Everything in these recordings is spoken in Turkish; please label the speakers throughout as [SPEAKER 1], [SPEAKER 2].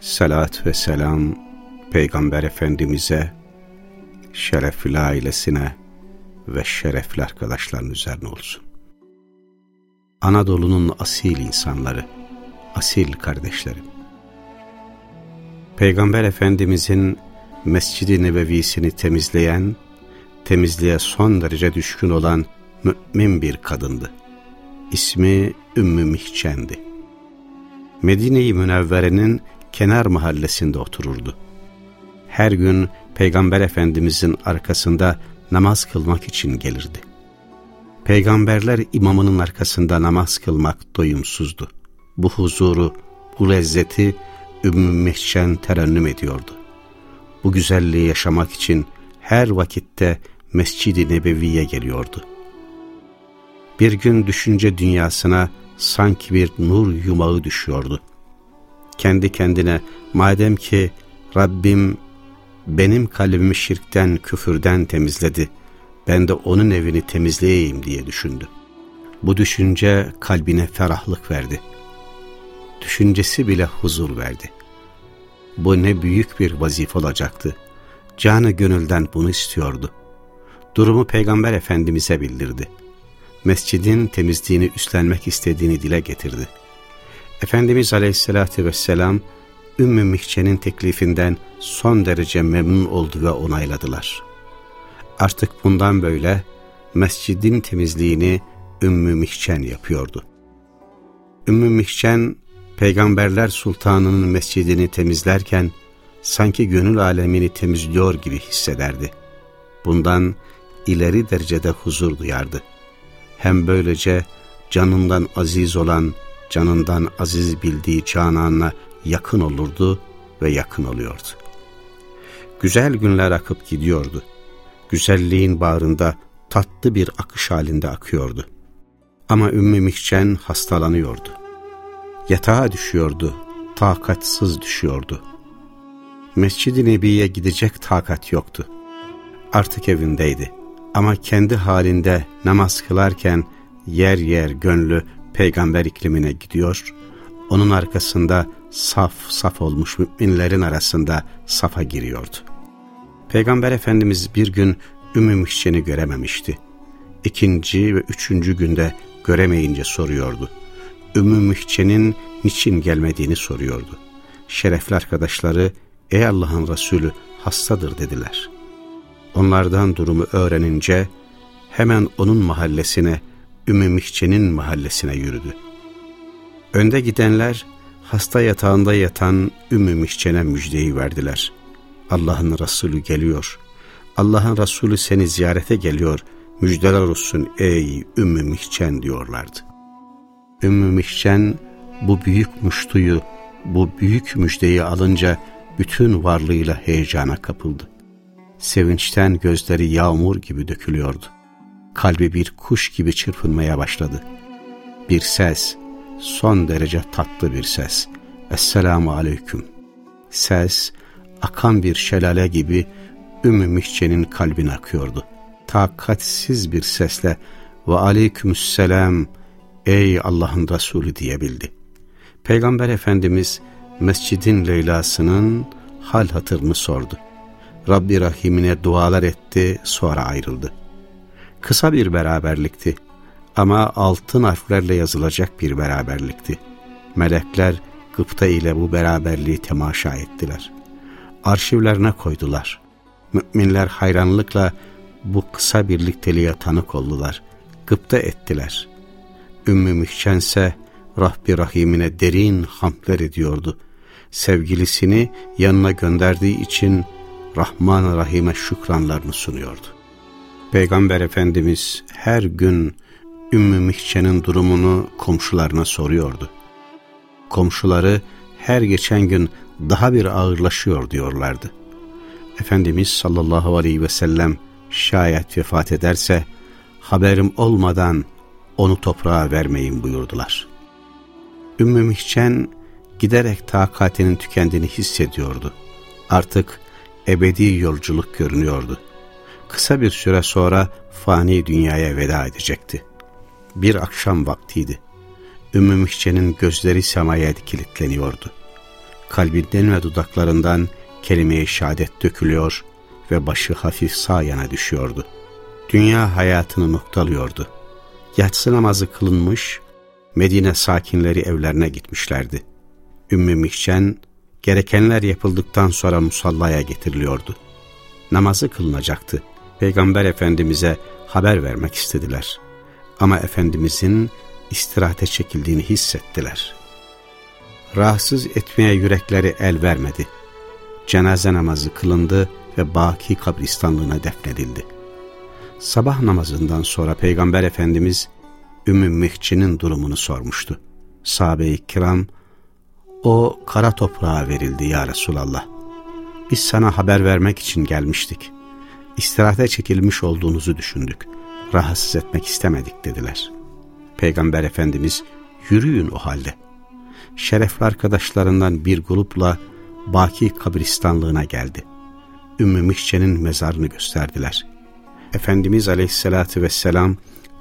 [SPEAKER 1] Salat ve selam Peygamber Efendimiz'e, şerefli ailesine ve şerefli arkadaşların üzerine olsun. Anadolu'nun asil insanları, asil kardeşlerim. Peygamber Efendimiz'in Mescid-i Nebevisini temizleyen, temizliğe son derece düşkün olan mümin bir kadındı. İsmi Ümmü Mihçen'di. Medine-i Münevvere'nin kenar mahallesinde otururdu. Her gün Peygamber Efendimizin arkasında namaz kılmak için gelirdi. Peygamberler imamının arkasında namaz kılmak doyumsuzdu. Bu huzuru, bu lezzeti Ümmü Mihçen terennüm ediyordu. Bu güzelliği yaşamak için her vakitte Mescid-i Nebevi'ye geliyordu. Bir gün düşünce dünyasına sanki bir nur yumağı düşüyordu. Kendi kendine madem ki Rabbim benim kalbimi şirkten, küfürden temizledi, ben de onun evini temizleyeyim diye düşündü. Bu düşünce kalbine ferahlık verdi. Düşüncesi bile huzur verdi. Bu ne büyük bir vazife olacaktı. Canı gönülden bunu istiyordu. Durumu Peygamber Efendimiz'e bildirdi. Mescidin temizliğini üstlenmek istediğini dile getirdi. Efendimiz Aleyhisselatü Vesselam, Ümmü Mihçe'nin teklifinden son derece memnun oldu ve onayladılar. Artık bundan böyle mescidin temizliğini Ümmü Mihçen yapıyordu. Ümmü Mihçen, Peygamberler Sultanı'nın mescidini temizlerken sanki gönül alemini temizliyor gibi hissederdi. Bundan ileri derecede huzur duyardı. Hem böylece canından aziz olan, canından aziz bildiği Canan'la yakın olurdu ve yakın oluyordu. Güzel günler akıp gidiyordu. Güzelliğin bağrında tatlı bir akış halinde akıyordu. Ama Ümmü Mihçen hastalanıyordu. Yatağa düşüyordu, takatsız düşüyordu. Mescid-i Nebi'ye gidecek takat yoktu. Artık evindeydi. Ama kendi halinde namaz kılarken yer yer gönlü peygamber iklimine gidiyor, onun arkasında saf saf olmuş müminlerin arasında safa giriyordu. Peygamber Efendimiz bir gün Ümmü Mihçen'i görememişti. İkinci ve üçüncü günde göremeyince soruyordu. Ümmü Mihçen'in niçin gelmediğini soruyordu. Şerefli arkadaşları, ey Allah'ın Resulü hastadır dediler. Onlardan durumu öğrenince hemen onun mahallesine, Ümmü Mihçen'in mahallesine yürüdü. Önde gidenler hasta yatağında yatan Ümmü Mihçen'e müjdeyi verdiler. Allah'ın Resulü geliyor. Allah'ın Resulü seni ziyarete geliyor. Müjdeler olsun ey Ümmü Mihçen diyorlardı. Ümmü Mihçen bu büyük muştuyu, bu büyük müjdeyi alınca bütün varlığıyla heyecana kapıldı. Sevinçten gözleri yağmur gibi dökülüyordu. Kalbi bir kuş gibi çırpınmaya başladı. Bir ses, son derece tatlı bir ses. Esselamu Aleyküm. Ses, akan bir şelale gibi Ümmü Mihçe'nin kalbine akıyordu. Takatsiz bir sesle ve aleykümselam ey Allah'ın Resulü diyebildi. Peygamber Efendimiz mescidin Leyla'sının hal hatırını sordu. Rabbi Rahim'ine dualar etti sonra ayrıldı. Kısa bir beraberlikti ama altın harflerle yazılacak bir beraberlikti. Melekler gıpta ile bu beraberliği temaşa ettiler. Arşivlerine koydular. Müminler hayranlıkla bu kısa birlikteliğe tanık oldular. Gıpta ettiler. Ümmü Mühçense Rabbi Rahim'ine derin hamdler ediyordu. Sevgilisini yanına gönderdiği için Rahman Rahim'e şükranlarını sunuyordu. Peygamber Efendimiz her gün Ümmü Mihçe'nin durumunu komşularına soruyordu. Komşuları her geçen gün daha bir ağırlaşıyor diyorlardı. Efendimiz sallallahu aleyhi ve sellem şayet vefat ederse haberim olmadan onu toprağa vermeyin buyurdular. Ümmü Mihçen giderek takatinin tükendiğini hissediyordu. Artık ebedi yolculuk görünüyordu. Kısa bir süre sonra fani dünyaya veda edecekti. Bir akşam vaktiydi. Ümmü Mihçen'in gözleri semaya kilitleniyordu. Kalbinden ve dudaklarından kelime-i şehadet dökülüyor ve başı hafif sağ yana düşüyordu. Dünya hayatını noktalıyordu. Yatsı namazı kılınmış, Medine sakinleri evlerine gitmişlerdi. Ümmü Mihçen, gerekenler yapıldıktan sonra musallaya getiriliyordu. Namazı kılınacaktı. Peygamber Efendimiz'e haber vermek istediler. Ama Efendimiz'in istirahate çekildiğini hissettiler. Rahatsız etmeye yürekleri el vermedi. Cenaze namazı kılındı ve Baki kabristanlığına defnedildi. Sabah namazından sonra Peygamber Efendimiz Ümmü Mihçin'in durumunu sormuştu. Sahabe-i kiram, o kara toprağa verildi ya Resulallah. Biz sana haber vermek için gelmiştik. İstirahate çekilmiş olduğunuzu düşündük. Rahatsız etmek istemedik dediler. Peygamber Efendimiz yürüyün o halde. Şerefli arkadaşlarından bir grupla Baki kabristanlığına geldi. Ümmü Mihçe'nin mezarını gösterdiler. Efendimiz Aleyhisselatü Vesselam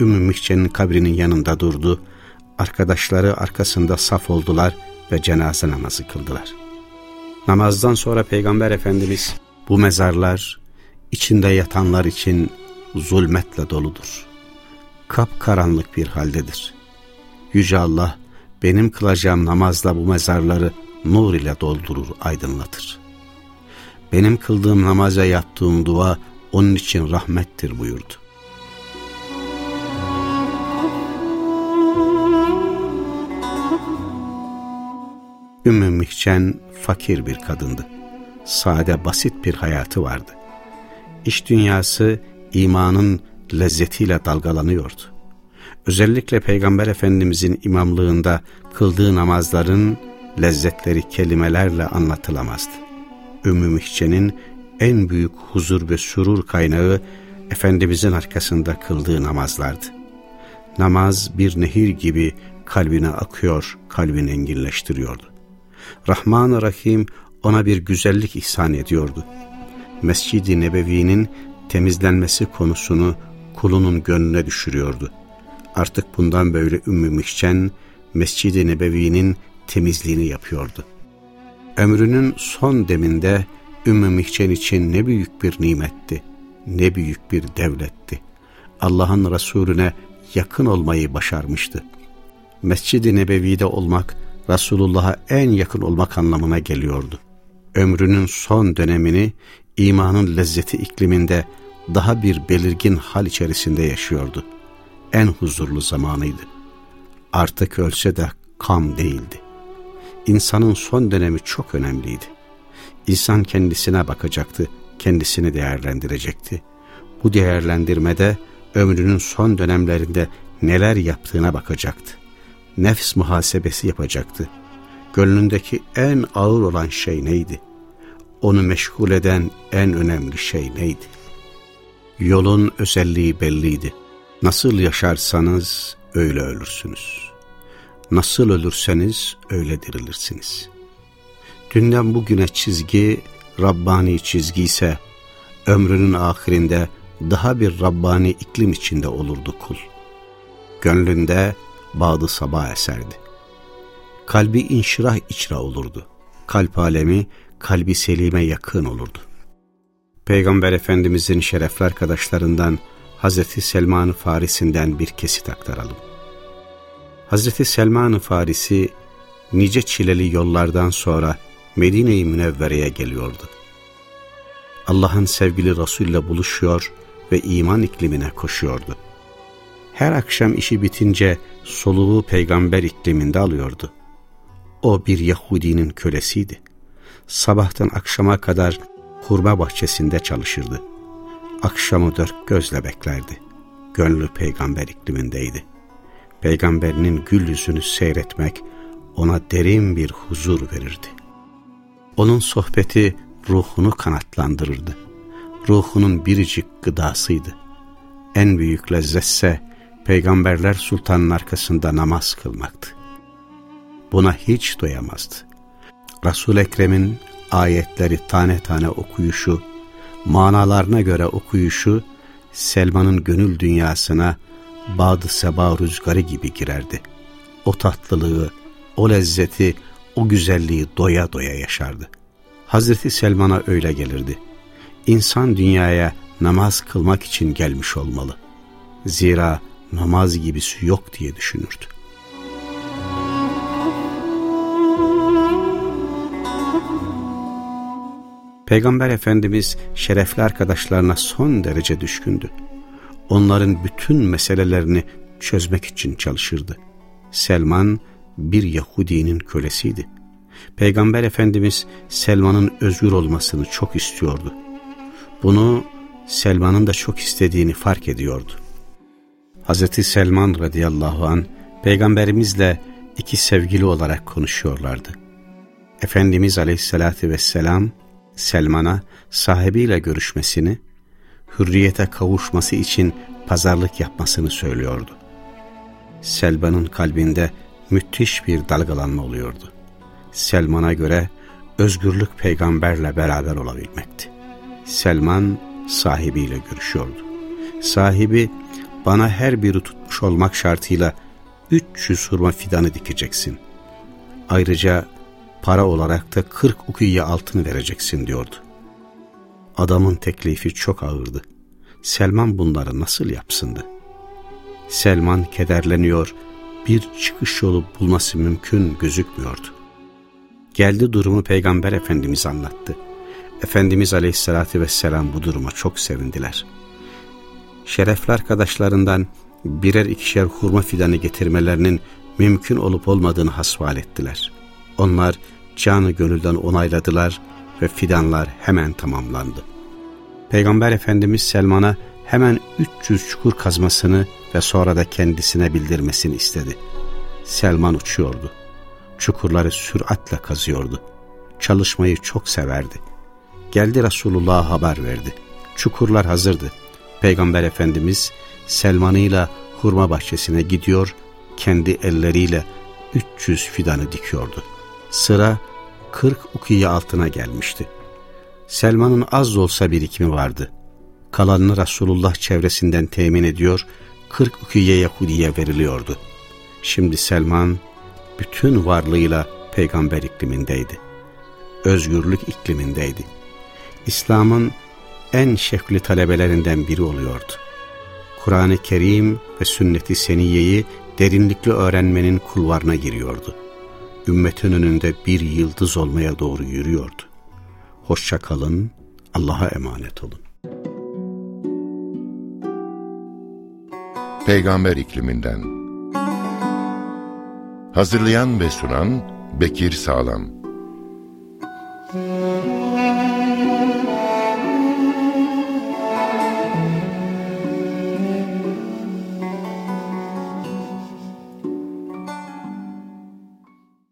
[SPEAKER 1] Ümmü Mihçe'nin kabrinin yanında durdu. Arkadaşları arkasında saf oldular ve cenaze namazı kıldılar. Namazdan sonra Peygamber Efendimiz bu mezarlar içinde yatanlar için zulmetle doludur. Kapkaranlık bir haldedir. Yüce Allah benim kılacağım namazla bu mezarları nur ile doldurur, aydınlatır. Benim kıldığım namaza yaptığım dua onun için rahmettir buyurdu. Ümmü Mihçen fakir bir kadındı. Sade basit bir hayatı vardı. İş dünyası imanın lezzetiyle dalgalanıyordu. Özellikle Peygamber Efendimizin imamlığında kıldığı namazların lezzetleri kelimelerle anlatılamazdı. Ümmü Mihçe'nin en büyük huzur ve surur kaynağı Efendimizin arkasında kıldığı namazlardı. Namaz bir nehir gibi kalbine akıyor, kalbini enginleştiriyordu. Rahman-ı Rahim ona bir güzellik ihsan ediyordu. Mescid-i Nebevi'nin temizlenmesi konusunu kulunun gönlüne düşürüyordu. Artık bundan böyle Ümmü Mihçen, Mescid-i Nebevi'nin temizliğini yapıyordu. Ömrünün son deminde Ümmü Mihçen için ne büyük bir nimetti, ne büyük bir devletti. Allah'ın Resulüne yakın olmayı başarmıştı. Mescid-i Nebevi'de olmak, Resulullah'a en yakın olmak anlamına geliyordu. Ömrünün son dönemini imanın lezzeti ikliminde daha bir belirgin hal içerisinde yaşıyordu. En huzurlu zamanıydı. Artık ölse de kam değildi. İnsanın son dönemi çok önemliydi. İnsan kendisine bakacaktı, kendisini değerlendirecekti. Bu değerlendirmede ömrünün son dönemlerinde neler yaptığına bakacaktı nefs muhasebesi yapacaktı. Gönlündeki en ağır olan şey neydi? Onu meşgul eden en önemli şey neydi? Yolun özelliği belliydi. Nasıl yaşarsanız öyle ölürsünüz. Nasıl ölürseniz öyle dirilirsiniz. Dünden bugüne çizgi Rabbani çizgi ise ömrünün ahirinde daha bir Rabbani iklim içinde olurdu kul. Gönlünde bağdı sabah eserdi. Kalbi inşirah içra olurdu. Kalp alemi kalbi selime yakın olurdu. Peygamber Efendimizin şerefli arkadaşlarından Hazreti Selman-ı Farisi'nden bir kesit aktaralım. Hazreti Selman-ı Farisi nice çileli yollardan sonra Medine-i Münevvere'ye geliyordu. Allah'ın sevgili Resul'le buluşuyor ve iman iklimine koşuyordu. Her akşam işi bitince soluğu peygamber ikliminde alıyordu. O bir Yahudinin kölesiydi. Sabahtan akşama kadar hurma bahçesinde çalışırdı. Akşamı dört gözle beklerdi. Gönlü peygamber iklimindeydi. Peygamberinin gül yüzünü seyretmek ona derin bir huzur verirdi. Onun sohbeti ruhunu kanatlandırırdı. Ruhunun biricik gıdasıydı. En büyük lezzetse peygamberler sultanın arkasında namaz kılmaktı. Buna hiç doyamazdı. Resul Ekrem'in ayetleri tane tane okuyuşu, manalarına göre okuyuşu, Selman'ın gönül dünyasına Bağdı Seba rüzgarı gibi girerdi. O tatlılığı, o lezzeti, o güzelliği doya doya yaşardı. Hazreti Selman'a öyle gelirdi. İnsan dünyaya namaz kılmak için gelmiş olmalı. Zira namaz gibisi yok diye düşünürdü. Peygamber Efendimiz şerefli arkadaşlarına son derece düşkündü. Onların bütün meselelerini çözmek için çalışırdı. Selman bir Yahudinin kölesiydi. Peygamber Efendimiz Selman'ın özgür olmasını çok istiyordu. Bunu Selman'ın da çok istediğini fark ediyordu. Hazreti Selman radıyallahu an peygamberimizle iki sevgili olarak konuşuyorlardı. Efendimiz aleyhissalatü vesselam Selman'a sahibiyle görüşmesini, hürriyete kavuşması için pazarlık yapmasını söylüyordu. Selman'ın kalbinde müthiş bir dalgalanma oluyordu. Selman'a göre özgürlük peygamberle beraber olabilmekti. Selman sahibiyle görüşüyordu. Sahibi bana her biri tutmuş olmak şartıyla 300 hurma fidanı dikeceksin. Ayrıca para olarak da 40 ukiye altın vereceksin diyordu. Adamın teklifi çok ağırdı. Selman bunları nasıl yapsındı? Selman kederleniyor, bir çıkış yolu bulması mümkün gözükmüyordu. Geldi durumu Peygamber Efendimiz anlattı. Efendimiz Aleyhisselatü Vesselam bu duruma çok sevindiler. Şerefli arkadaşlarından birer ikişer hurma fidanı getirmelerinin mümkün olup olmadığını hasval ettiler. Onlar canı gönülden onayladılar ve fidanlar hemen tamamlandı. Peygamber Efendimiz Selman'a hemen 300 çukur kazmasını ve sonra da kendisine bildirmesini istedi. Selman uçuyordu. Çukurları süratle kazıyordu. Çalışmayı çok severdi. Geldi Resulullah'a haber verdi. Çukurlar hazırdı. Peygamber Efendimiz Selman'ıyla hurma bahçesine gidiyor, kendi elleriyle 300 fidanı dikiyordu. Sıra 40 ukiye altına gelmişti. Selman'ın az olsa birikimi vardı. Kalanını Resulullah çevresinden temin ediyor, 40 ukiye Yahudi'ye veriliyordu. Şimdi Selman bütün varlığıyla peygamber iklimindeydi. Özgürlük iklimindeydi. İslam'ın en şevkli talebelerinden biri oluyordu. Kur'an-ı Kerim ve sünnet-i seniyeyi derinlikli öğrenmenin kulvarına giriyordu. Ümmetin önünde bir yıldız olmaya doğru yürüyordu. Hoşça kalın, Allah'a emanet olun.
[SPEAKER 2] Peygamber ikliminden Hazırlayan ve sunan Bekir Sağlam